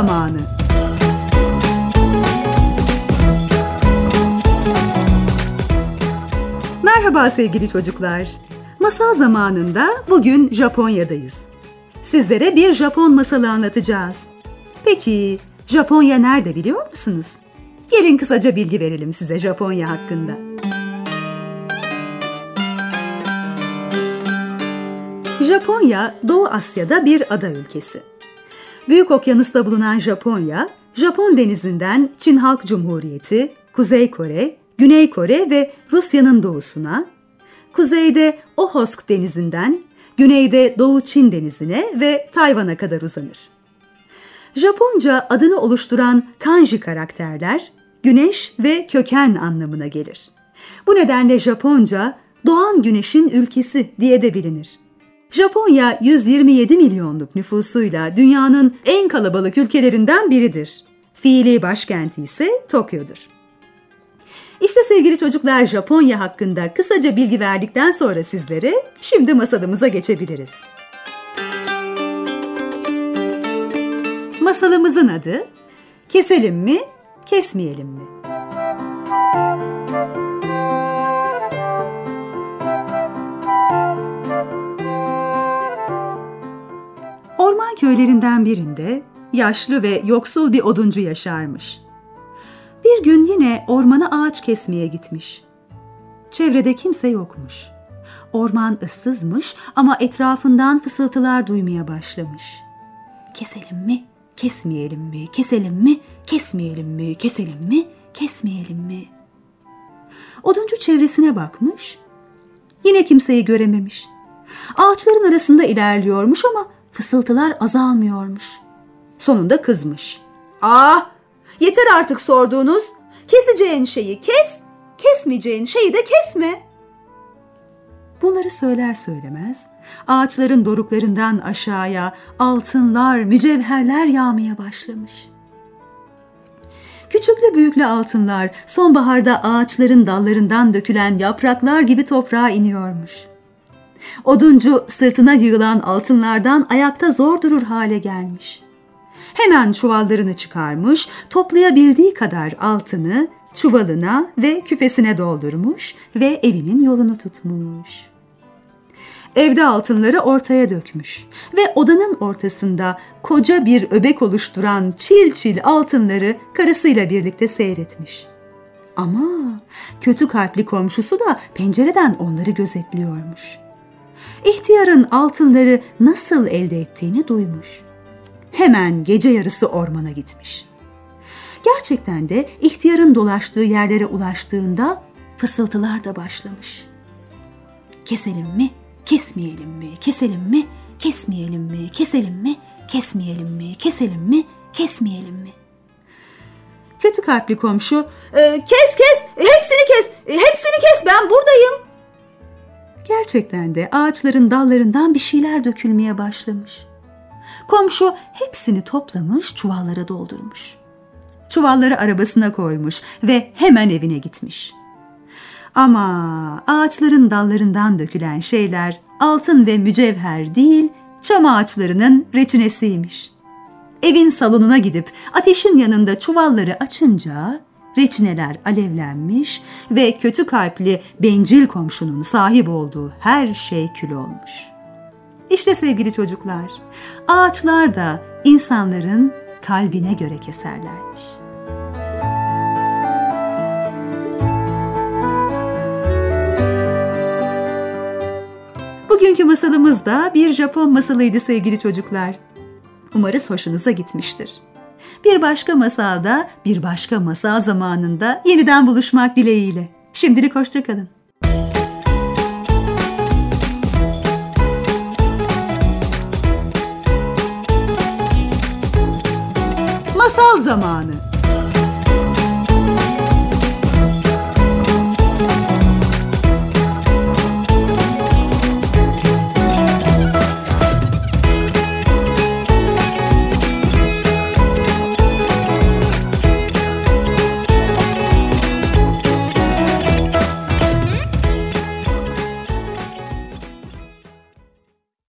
zamanı. Merhaba sevgili çocuklar. Masal zamanında bugün Japonya'dayız. Sizlere bir Japon masalı anlatacağız. Peki Japonya nerede biliyor musunuz? Gelin kısaca bilgi verelim size Japonya hakkında. Japonya, Doğu Asya'da bir ada ülkesi. Büyük Okyanus'ta bulunan Japonya, Japon denizinden Çin Halk Cumhuriyeti, Kuzey Kore, Güney Kore ve Rusya'nın doğusuna, kuzeyde Ohosk denizinden, güneyde Doğu Çin denizine ve Tayvan'a kadar uzanır. Japonca adını oluşturan kanji karakterler güneş ve köken anlamına gelir. Bu nedenle Japonca doğan güneşin ülkesi diye de bilinir. Japonya 127 milyonluk nüfusuyla dünyanın en kalabalık ülkelerinden biridir. Fiili başkenti ise Tokyo'dur. İşte sevgili çocuklar Japonya hakkında kısaca bilgi verdikten sonra sizlere şimdi masalımıza geçebiliriz. Masalımızın adı Keselim mi, kesmeyelim mi? Orman köylerinden birinde yaşlı ve yoksul bir oduncu yaşarmış. Bir gün yine ormana ağaç kesmeye gitmiş. Çevrede kimse yokmuş. Orman ıssızmış ama etrafından fısıltılar duymaya başlamış. Keselim mi, kesmeyelim mi, keselim mi, kesmeyelim mi, keselim mi, kesmeyelim mi? Oduncu çevresine bakmış. Yine kimseyi görememiş. Ağaçların arasında ilerliyormuş ama fısıltılar azalmıyormuş. Sonunda kızmış. Ah Yeter artık sorduğunuz. Keseceğin şeyi kes, kesmeyeceğin şeyi de kesme. Bunları söyler söylemez ağaçların doruklarından aşağıya altınlar, mücevherler yağmaya başlamış. Küçüklü büyüklü altınlar sonbaharda ağaçların dallarından dökülen yapraklar gibi toprağa iniyormuş. Oduncu sırtına yığılan altınlardan ayakta zor durur hale gelmiş.'' Hemen çuvallarını çıkarmış, toplayabildiği kadar altını çuvalına ve küfesine doldurmuş ve evinin yolunu tutmuş. Evde altınları ortaya dökmüş ve odanın ortasında koca bir öbek oluşturan çil çil altınları karısıyla birlikte seyretmiş. Ama kötü kalpli komşusu da pencereden onları gözetliyormuş. İhtiyarın altınları nasıl elde ettiğini duymuş hemen gece yarısı ormana gitmiş. Gerçekten de ihtiyarın dolaştığı yerlere ulaştığında fısıltılar da başlamış. Keselim mi, kesmeyelim mi, keselim mi, kesmeyelim mi, keselim mi, kesmeyelim mi, keselim mi, kesmeyelim mi? Kötü kalpli komşu, e, kes kes, hepsini kes, buradayım. Gerçekten de ağaçların dallarından bir şeyler dökülmeye başlamış. Komşu hepsini toplamış, çuvallara doldurmuş. Çuvalları arabasına koymuş ve hemen evine gitmiş. Ama ağaçların dallarından dökülen şeyler altın ve mücevher değil, çam ağaçlarının reçinesiymiş. Evin salonuna gidip ateşin yanında çuvalları açınca reçineler alevlenmiş ve kötü kalpli bencil komşunun sahip olduğu her şey kül olmuş.'' İşte sevgili çocuklar, ağaçlar da insanların kalbine göre keserlermiş. Bugünkü masalımız da bir Japon masalıydı sevgili çocuklar. Umarız hoşunuza gitmiştir. Bir başka masalda, bir başka masal zamanında yeniden buluşmak dileğiyle. Şimdilik hoşçakalın. Masal zamanı.